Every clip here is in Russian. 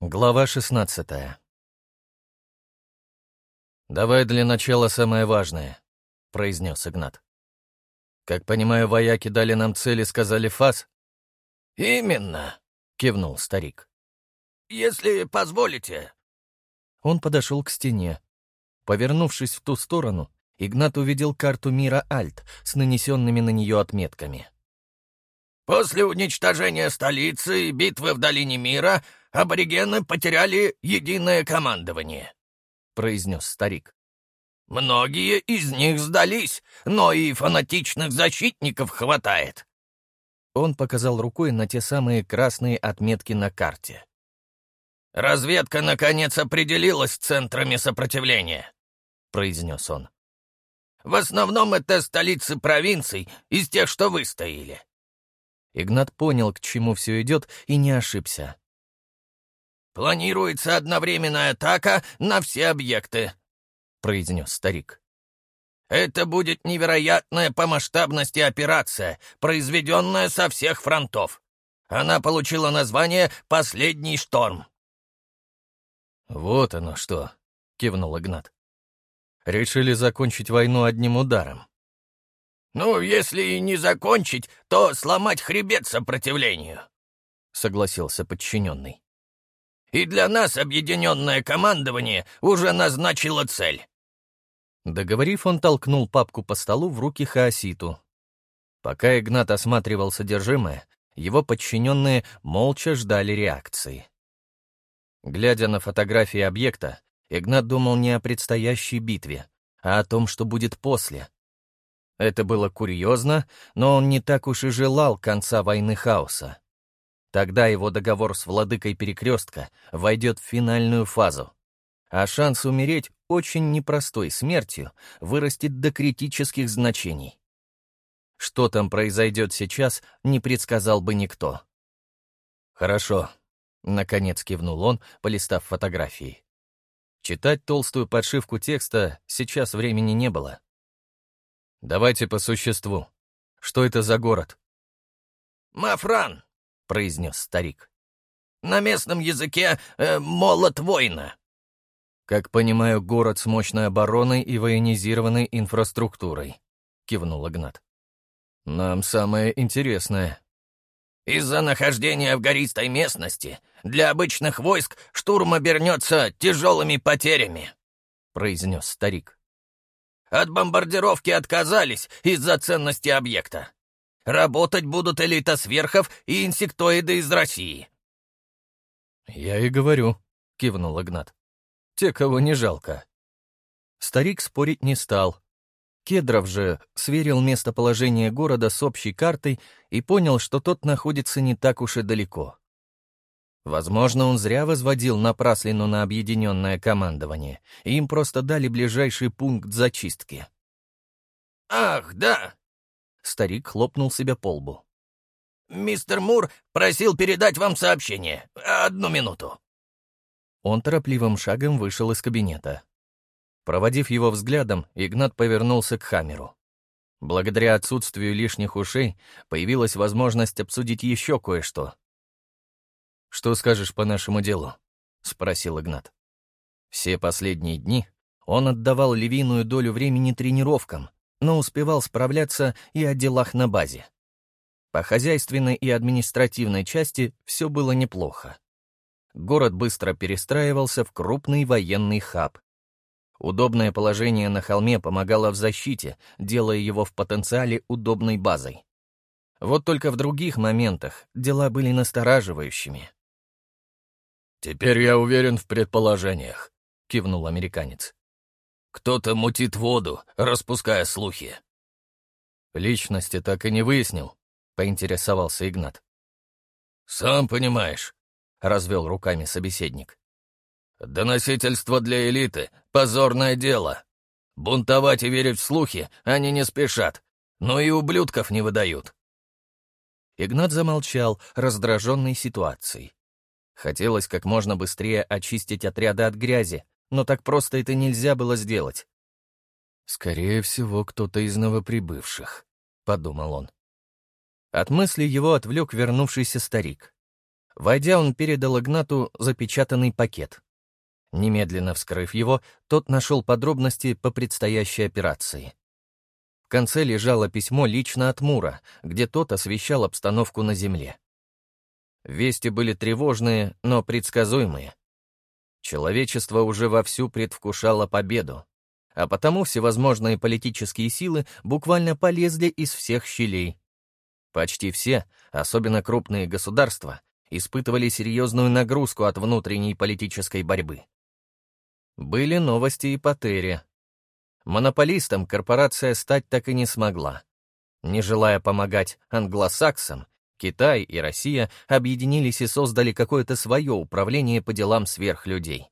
Глава 16 «Давай для начала самое важное», — произнес Игнат. «Как понимаю, вояки дали нам цель и сказали фас?» «Именно», — кивнул старик. «Если позволите». Он подошел к стене. Повернувшись в ту сторону, Игнат увидел карту мира Альт с нанесенными на нее отметками. «После уничтожения столицы и битвы в Долине Мира аборигены потеряли единое командование», — произнес старик. «Многие из них сдались, но и фанатичных защитников хватает». Он показал рукой на те самые красные отметки на карте. «Разведка, наконец, определилась центрами сопротивления», — произнес он. «В основном это столицы провинций, из тех, что выстояли». Игнат понял, к чему все идет, и не ошибся. «Планируется одновременная атака на все объекты», — произнес старик. «Это будет невероятная по масштабности операция, произведенная со всех фронтов. Она получила название «Последний шторм». «Вот оно что», — кивнул Игнат. «Решили закончить войну одним ударом». «Ну, если и не закончить, то сломать хребет сопротивлению», — согласился подчиненный и для нас объединенное командование уже назначило цель». Договорив, он толкнул папку по столу в руки Хаоситу. Пока Игнат осматривал содержимое, его подчиненные молча ждали реакции. Глядя на фотографии объекта, Игнат думал не о предстоящей битве, а о том, что будет после. Это было курьезно, но он не так уж и желал конца войны хаоса. Тогда его договор с владыкой перекрестка войдет в финальную фазу. А шанс умереть очень непростой смертью вырастет до критических значений. Что там произойдет сейчас, не предсказал бы никто. «Хорошо», — наконец кивнул он, полистав фотографии. Читать толстую подшивку текста сейчас времени не было. «Давайте по существу. Что это за город?» «Мафран», произнес старик. «На местном языке э, молот воина». «Как понимаю, город с мощной обороной и военизированной инфраструктурой», — кивнул Игнат. «Нам самое интересное». «Из-за нахождения в гористой местности для обычных войск штурм обернется тяжелыми потерями», — произнес старик. «От бомбардировки отказались из-за ценности объекта. Работать будут элита сверхов и инсектоиды из России». «Я и говорю», — кивнул Игнат. «Те, кого не жалко». Старик спорить не стал. Кедров же сверил местоположение города с общей картой и понял, что тот находится не так уж и далеко. Возможно, он зря возводил напраслину на объединенное командование, им просто дали ближайший пункт зачистки. «Ах, да!» Старик хлопнул себя по лбу. «Мистер Мур просил передать вам сообщение. Одну минуту». Он торопливым шагом вышел из кабинета. Проводив его взглядом, Игнат повернулся к Хамеру. Благодаря отсутствию лишних ушей появилась возможность обсудить еще кое-что. «Что скажешь по нашему делу?» — спросил Игнат. Все последние дни он отдавал львиную долю времени тренировкам, но успевал справляться и о делах на базе. По хозяйственной и административной части все было неплохо. Город быстро перестраивался в крупный военный хаб. Удобное положение на холме помогало в защите, делая его в потенциале удобной базой. Вот только в других моментах дела были настораживающими. «Теперь я уверен в предположениях», — кивнул американец. Кто-то мутит воду, распуская слухи. Личности так и не выяснил, поинтересовался Игнат. Сам понимаешь, развел руками собеседник. Доносительство для элиты — позорное дело. Бунтовать и верить в слухи они не спешат, но и ублюдков не выдают. Игнат замолчал, раздраженный ситуацией. Хотелось как можно быстрее очистить отряды от грязи, но так просто это нельзя было сделать. «Скорее всего, кто-то из новоприбывших», — подумал он. От мысли его отвлек вернувшийся старик. Войдя, он передал Игнату запечатанный пакет. Немедленно вскрыв его, тот нашел подробности по предстоящей операции. В конце лежало письмо лично от Мура, где тот освещал обстановку на Земле. Вести были тревожные, но предсказуемые. Человечество уже вовсю предвкушало победу, а потому всевозможные политические силы буквально полезли из всех щелей. Почти все, особенно крупные государства, испытывали серьезную нагрузку от внутренней политической борьбы. Были новости и по Терре. Монополистом корпорация стать так и не смогла. Не желая помогать англосаксам, Китай и Россия объединились и создали какое-то свое управление по делам сверхлюдей.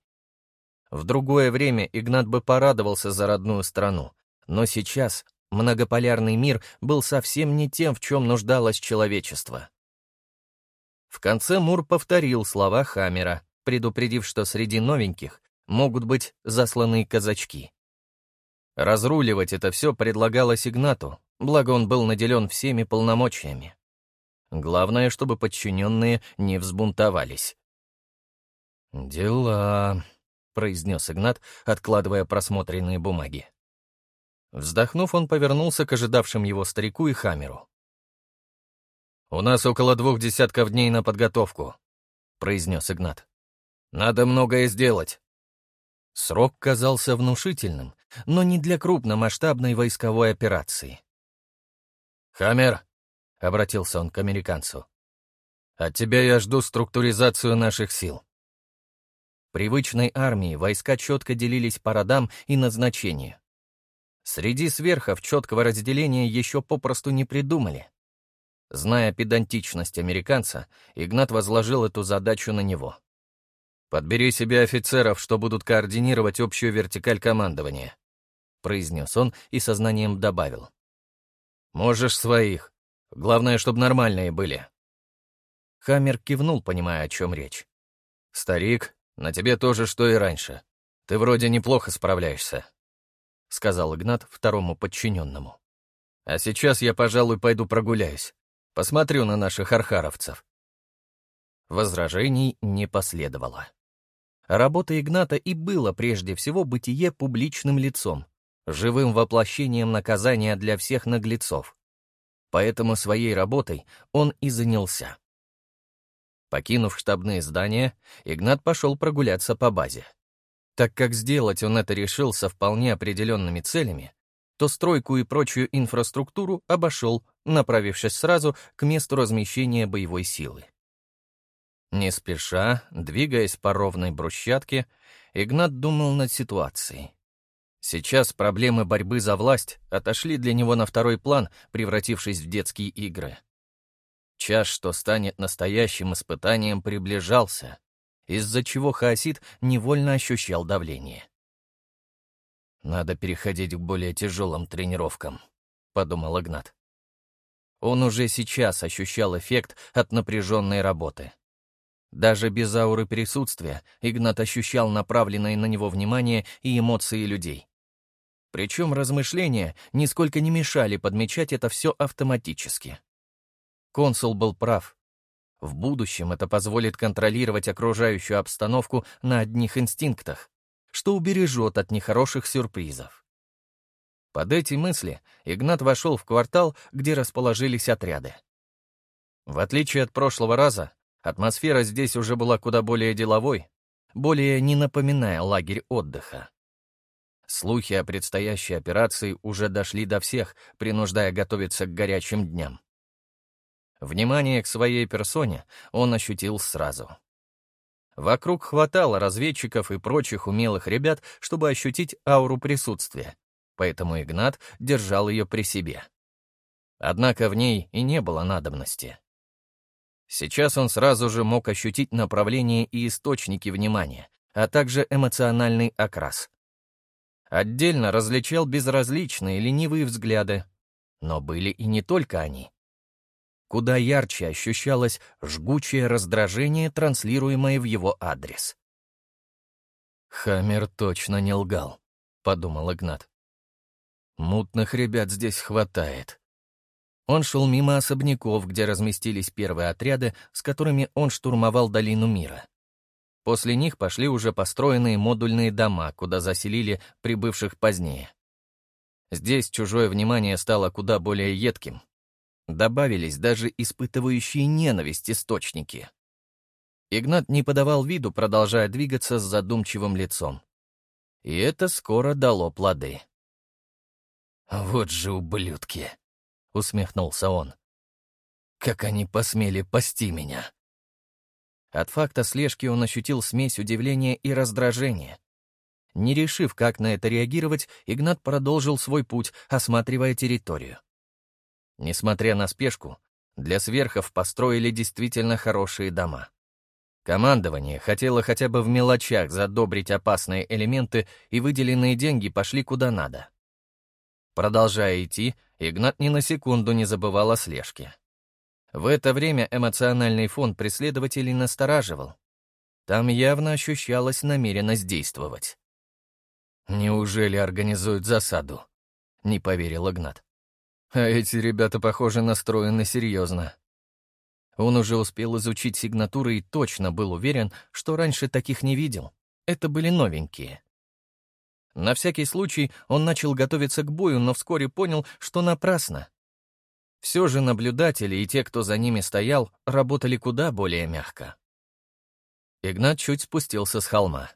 В другое время Игнат бы порадовался за родную страну, но сейчас многополярный мир был совсем не тем, в чем нуждалось человечество. В конце Мур повторил слова Хаммера, предупредив, что среди новеньких могут быть засланные казачки. Разруливать это все предлагалось Игнату, благо он был наделен всеми полномочиями. Главное, чтобы подчиненные не взбунтовались. «Дела», — произнес Игнат, откладывая просмотренные бумаги. Вздохнув, он повернулся к ожидавшим его старику и Хамеру. «У нас около двух десятков дней на подготовку», — произнес Игнат. «Надо многое сделать». Срок казался внушительным, но не для крупномасштабной войсковой операции. «Хаммер», — обратился он к американцу. «От тебя я жду структуризацию наших сил». Привычной армии войска четко делились по родам и назначению. Среди сверхов четкого разделения еще попросту не придумали. Зная педантичность американца, Игнат возложил эту задачу на него. «Подбери себе офицеров, что будут координировать общую вертикаль командования», — произнес он и сознанием добавил. «Можешь своих, Главное, чтобы нормальные были». Хаммер кивнул, понимая, о чем речь. «Старик, на тебе тоже, что и раньше. Ты вроде неплохо справляешься», — сказал Игнат второму подчиненному. «А сейчас я, пожалуй, пойду прогуляюсь. Посмотрю на наших архаровцев». Возражений не последовало. Работа Игната и было прежде всего бытие публичным лицом, живым воплощением наказания для всех наглецов поэтому своей работой он и занялся. Покинув штабные здания, Игнат пошел прогуляться по базе. Так как сделать он это решил со вполне определенными целями, то стройку и прочую инфраструктуру обошел, направившись сразу к месту размещения боевой силы. Не спеша, двигаясь по ровной брусчатке, Игнат думал над ситуацией. Сейчас проблемы борьбы за власть отошли для него на второй план, превратившись в детские игры. Час, что станет настоящим испытанием, приближался, из-за чего Хаосид невольно ощущал давление. «Надо переходить к более тяжелым тренировкам», — подумал Игнат. Он уже сейчас ощущал эффект от напряженной работы. Даже без ауры присутствия Игнат ощущал направленное на него внимание и эмоции людей. Причем размышления нисколько не мешали подмечать это все автоматически. Консул был прав. В будущем это позволит контролировать окружающую обстановку на одних инстинктах, что убережет от нехороших сюрпризов. Под эти мысли Игнат вошел в квартал, где расположились отряды. В отличие от прошлого раза, атмосфера здесь уже была куда более деловой, более не напоминая лагерь отдыха. Слухи о предстоящей операции уже дошли до всех, принуждая готовиться к горячим дням. Внимание к своей персоне он ощутил сразу. Вокруг хватало разведчиков и прочих умелых ребят, чтобы ощутить ауру присутствия, поэтому Игнат держал ее при себе. Однако в ней и не было надобности. Сейчас он сразу же мог ощутить направление и источники внимания, а также эмоциональный окрас. Отдельно различал безразличные ленивые взгляды. Но были и не только они. Куда ярче ощущалось жгучее раздражение, транслируемое в его адрес. «Хаммер точно не лгал», — подумал Игнат. «Мутных ребят здесь хватает. Он шел мимо особняков, где разместились первые отряды, с которыми он штурмовал Долину Мира. После них пошли уже построенные модульные дома, куда заселили прибывших позднее. Здесь чужое внимание стало куда более едким. Добавились даже испытывающие ненависть источники. Игнат не подавал виду, продолжая двигаться с задумчивым лицом. И это скоро дало плоды. «Вот же ублюдки!» — усмехнулся он. «Как они посмели пасти меня!» От факта слежки он ощутил смесь удивления и раздражения. Не решив, как на это реагировать, Игнат продолжил свой путь, осматривая территорию. Несмотря на спешку, для сверхов построили действительно хорошие дома. Командование хотело хотя бы в мелочах задобрить опасные элементы, и выделенные деньги пошли куда надо. Продолжая идти, Игнат ни на секунду не забывал о слежке. В это время эмоциональный фон преследователей настораживал. Там явно ощущалась намеренность действовать. «Неужели организуют засаду?» — не поверил Игнат. «А эти ребята, похоже, настроены серьезно». Он уже успел изучить сигнатуры и точно был уверен, что раньше таких не видел. Это были новенькие. На всякий случай он начал готовиться к бою, но вскоре понял, что напрасно. Все же наблюдатели и те, кто за ними стоял, работали куда более мягко. Игнат чуть спустился с холма.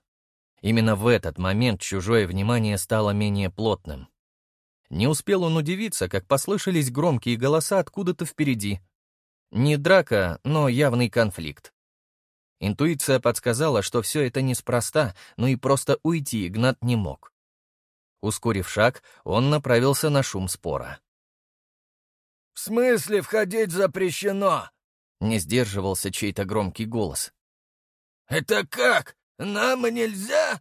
Именно в этот момент чужое внимание стало менее плотным. Не успел он удивиться, как послышались громкие голоса откуда-то впереди. Не драка, но явный конфликт. Интуиция подсказала, что все это неспроста, но и просто уйти Игнат не мог. Ускорив шаг, он направился на шум спора. «В смысле входить запрещено?» — не сдерживался чей-то громкий голос. «Это как? Нам нельзя?»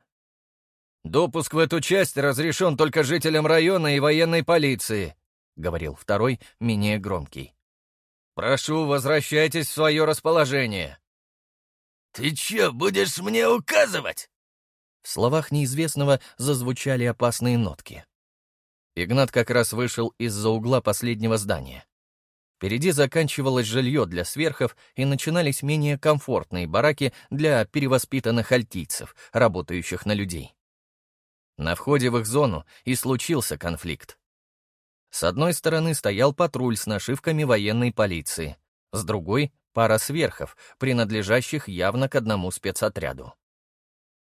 «Допуск в эту часть разрешен только жителям района и военной полиции», — говорил второй, менее громкий. «Прошу, возвращайтесь в свое расположение». «Ты че, будешь мне указывать?» В словах неизвестного зазвучали опасные нотки. Игнат как раз вышел из-за угла последнего здания. Впереди заканчивалось жилье для сверхов и начинались менее комфортные бараки для перевоспитанных альтийцев, работающих на людей. На входе в их зону и случился конфликт. С одной стороны стоял патруль с нашивками военной полиции, с другой — пара сверхов, принадлежащих явно к одному спецотряду.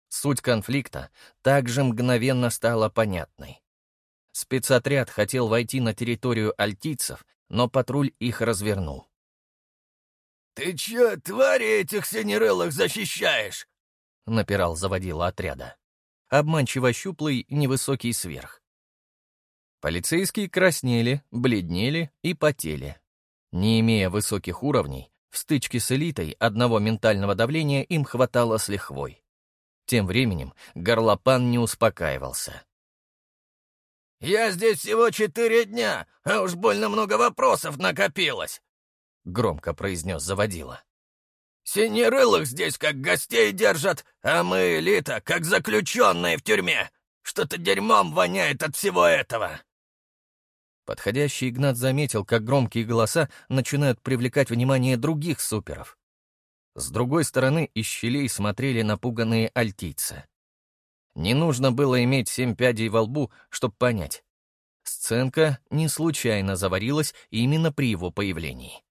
Суть конфликта также мгновенно стала понятной. Спецотряд хотел войти на территорию альтийцев но патруль их развернул. «Ты чё, твари этих синерелых защищаешь?» — напирал заводила отряда. Обманчиво щуплый, невысокий сверх. Полицейские краснели, бледнели и потели. Не имея высоких уровней, в стычке с элитой одного ментального давления им хватало с лихвой. Тем временем горлопан не успокаивался. «Я здесь всего четыре дня, а уж больно много вопросов накопилось», — громко произнес заводила. «Синерылых здесь как гостей держат, а мы, элита, как заключенные в тюрьме. Что-то дерьмом воняет от всего этого». Подходящий Игнат заметил, как громкие голоса начинают привлекать внимание других суперов. С другой стороны из щелей смотрели напуганные альтийцы. Не нужно было иметь семь пядей во лбу, чтобы понять. Сценка не случайно заварилась именно при его появлении.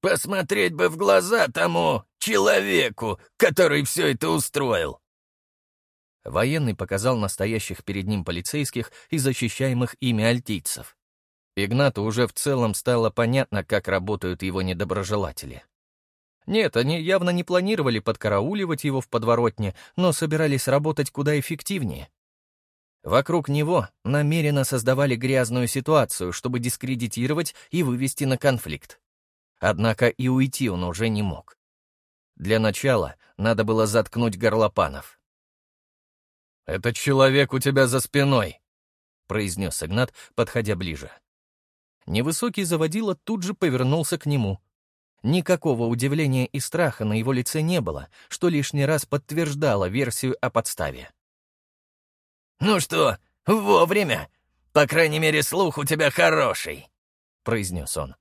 «Посмотреть бы в глаза тому человеку, который все это устроил!» Военный показал настоящих перед ним полицейских и защищаемых ими альтийцев. Игнату уже в целом стало понятно, как работают его недоброжелатели. Нет, они явно не планировали подкарауливать его в подворотне, но собирались работать куда эффективнее. Вокруг него намеренно создавали грязную ситуацию, чтобы дискредитировать и вывести на конфликт. Однако и уйти он уже не мог. Для начала надо было заткнуть горлопанов. «Этот человек у тебя за спиной», — произнес Игнат, подходя ближе. Невысокий заводила тут же повернулся к нему — Никакого удивления и страха на его лице не было, что лишний раз подтверждало версию о подставе. «Ну что, вовремя? По крайней мере, слух у тебя хороший!» — произнес он.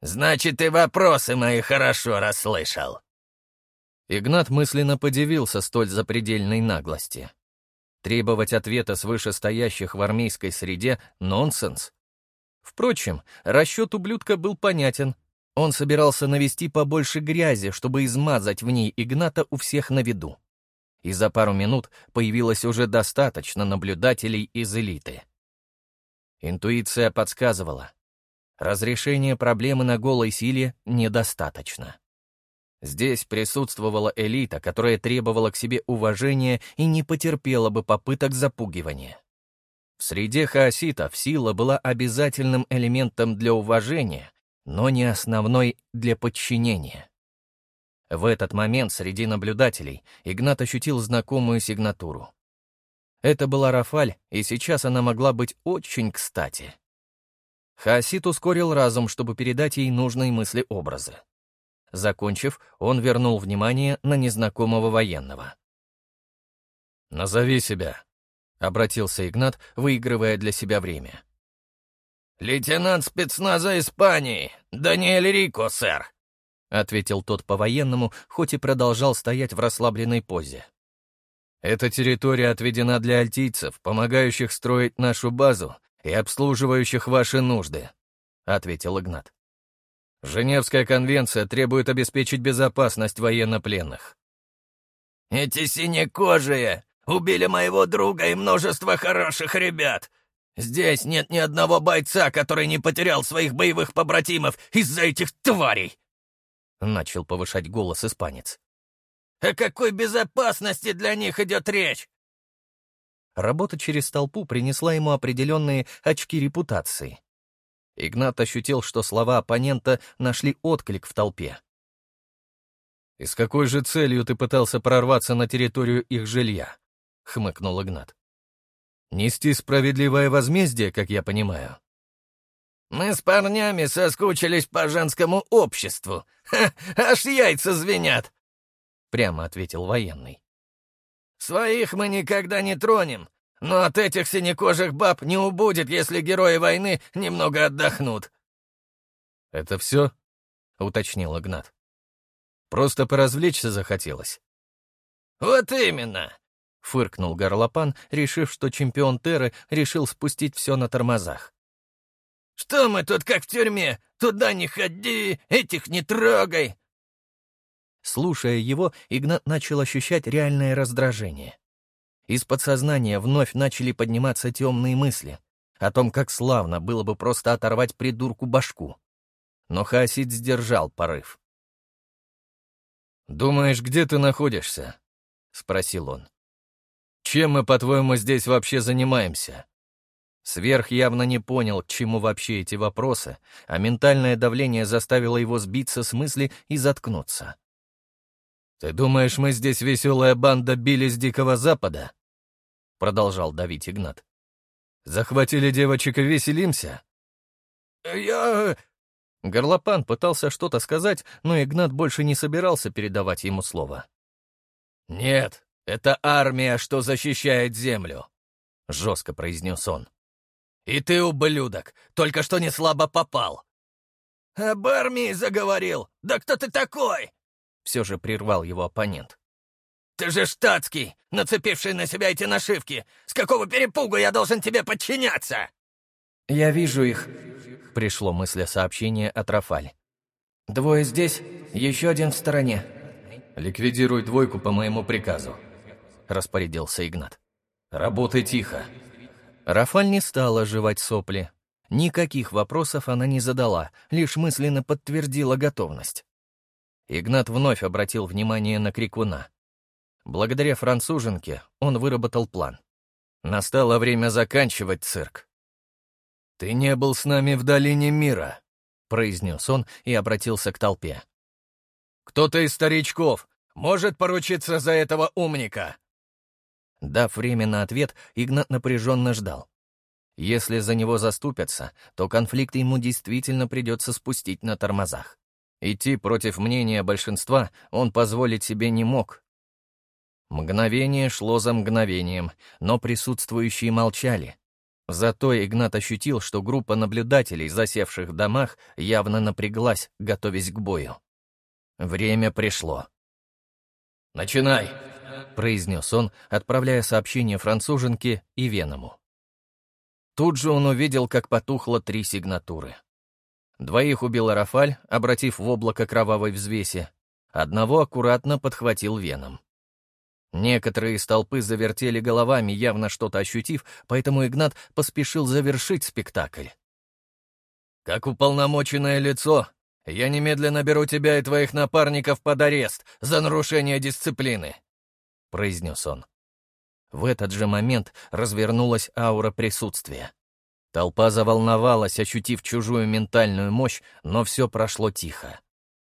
«Значит, ты вопросы мои хорошо расслышал». Игнат мысленно подивился столь запредельной наглости. Требовать ответа с вышестоящих в армейской среде — нонсенс. Впрочем, расчет ублюдка был понятен. Он собирался навести побольше грязи, чтобы измазать в ней Игната у всех на виду. И за пару минут появилось уже достаточно наблюдателей из элиты. Интуиция подсказывала. Разрешение проблемы на голой силе недостаточно. Здесь присутствовала элита, которая требовала к себе уважения и не потерпела бы попыток запугивания. В среде хаоситов сила была обязательным элементом для уважения, но не основной для подчинения. В этот момент среди наблюдателей Игнат ощутил знакомую сигнатуру. Это была Рафаль, и сейчас она могла быть очень кстати. Хаосит ускорил разум, чтобы передать ей нужные мысли-образы. Закончив, он вернул внимание на незнакомого военного. «Назови себя», — обратился Игнат, выигрывая для себя время. «Лейтенант спецназа Испании, Даниэль Рико, сэр», — ответил тот по-военному, хоть и продолжал стоять в расслабленной позе. «Эта территория отведена для альтийцев, помогающих строить нашу базу и обслуживающих ваши нужды», — ответил Игнат. Женевская конвенция требует обеспечить безопасность военнопленных. «Эти синекожие убили моего друга и множество хороших ребят. Здесь нет ни одного бойца, который не потерял своих боевых побратимов из-за этих тварей!» Начал повышать голос испанец. «О какой безопасности для них идет речь?» Работа через толпу принесла ему определенные очки репутации. Игнат ощутил, что слова оппонента нашли отклик в толпе. «И с какой же целью ты пытался прорваться на территорию их жилья?» — хмыкнул Игнат. «Нести справедливое возмездие, как я понимаю». «Мы с парнями соскучились по женскому обществу. Ха, аж яйца звенят!» — прямо ответил военный. «Своих мы никогда не тронем, но от этих синекожих баб не убудет, если герои войны немного отдохнут». «Это все?» — уточнил Игнат. «Просто поразвлечься захотелось». «Вот именно!» — фыркнул Горлопан, решив, что чемпион Терры решил спустить все на тормозах. «Что мы тут как в тюрьме? Туда не ходи, этих не трогай!» Слушая его, Игнат начал ощущать реальное раздражение. Из подсознания вновь начали подниматься темные мысли о том, как славно было бы просто оторвать придурку башку. Но Хасид сдержал порыв. «Думаешь, где ты находишься?» — спросил он. «Чем мы, по-твоему, здесь вообще занимаемся?» Сверх явно не понял, к чему вообще эти вопросы, а ментальное давление заставило его сбиться с мысли и заткнуться. «Ты думаешь, мы здесь веселая банда били с Дикого Запада?» Продолжал давить Игнат. «Захватили девочек и веселимся?» «Я...» Горлопан пытался что-то сказать, но Игнат больше не собирался передавать ему слово. «Нет, это армия, что защищает землю», — жестко произнес он. «И ты, ублюдок, только что не слабо попал». «Об армии заговорил! Да кто ты такой?» Все же прервал его оппонент. «Ты же штатский, нацепивший на себя эти нашивки! С какого перепугу я должен тебе подчиняться?» «Я вижу их», — пришло мыслесообщение от Рафаль. «Двое здесь, еще один в стороне». «Ликвидируй двойку по моему приказу», — распорядился Игнат. «Работай тихо». Рафаль не стала жевать сопли. Никаких вопросов она не задала, лишь мысленно подтвердила готовность. Игнат вновь обратил внимание на крикуна. Благодаря француженке он выработал план. Настало время заканчивать цирк. «Ты не был с нами в долине мира», — произнес он и обратился к толпе. «Кто-то из старичков может поручиться за этого умника?» Дав время на ответ, Игнат напряженно ждал. Если за него заступятся, то конфликт ему действительно придется спустить на тормозах. Идти против мнения большинства он позволить себе не мог. Мгновение шло за мгновением, но присутствующие молчали. Зато Игнат ощутил, что группа наблюдателей, засевших в домах, явно напряглась, готовясь к бою. Время пришло. «Начинай!» — произнес он, отправляя сообщение француженке и Веному. Тут же он увидел, как потухло три сигнатуры. Двоих убил Рафаль, обратив в облако кровавой взвеси. Одного аккуратно подхватил Веном. Некоторые из толпы завертели головами, явно что-то ощутив, поэтому Игнат поспешил завершить спектакль. «Как уполномоченное лицо, я немедленно беру тебя и твоих напарников под арест за нарушение дисциплины», — произнес он. В этот же момент развернулась аура присутствия. Толпа заволновалась, ощутив чужую ментальную мощь, но все прошло тихо.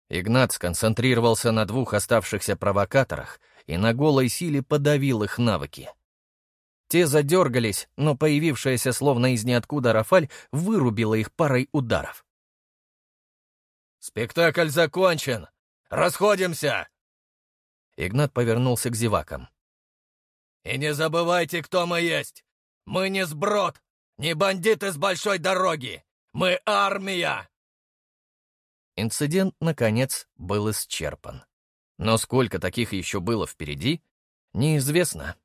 Игнат сконцентрировался на двух оставшихся провокаторах и на голой силе подавил их навыки. Те задергались, но появившаяся словно из ниоткуда Рафаль вырубила их парой ударов. «Спектакль закончен! Расходимся!» Игнат повернулся к зевакам. «И не забывайте, кто мы есть! Мы не сброд, не бандиты с большой дороги! Мы армия!» Инцидент, наконец, был исчерпан. Но сколько таких еще было впереди, неизвестно.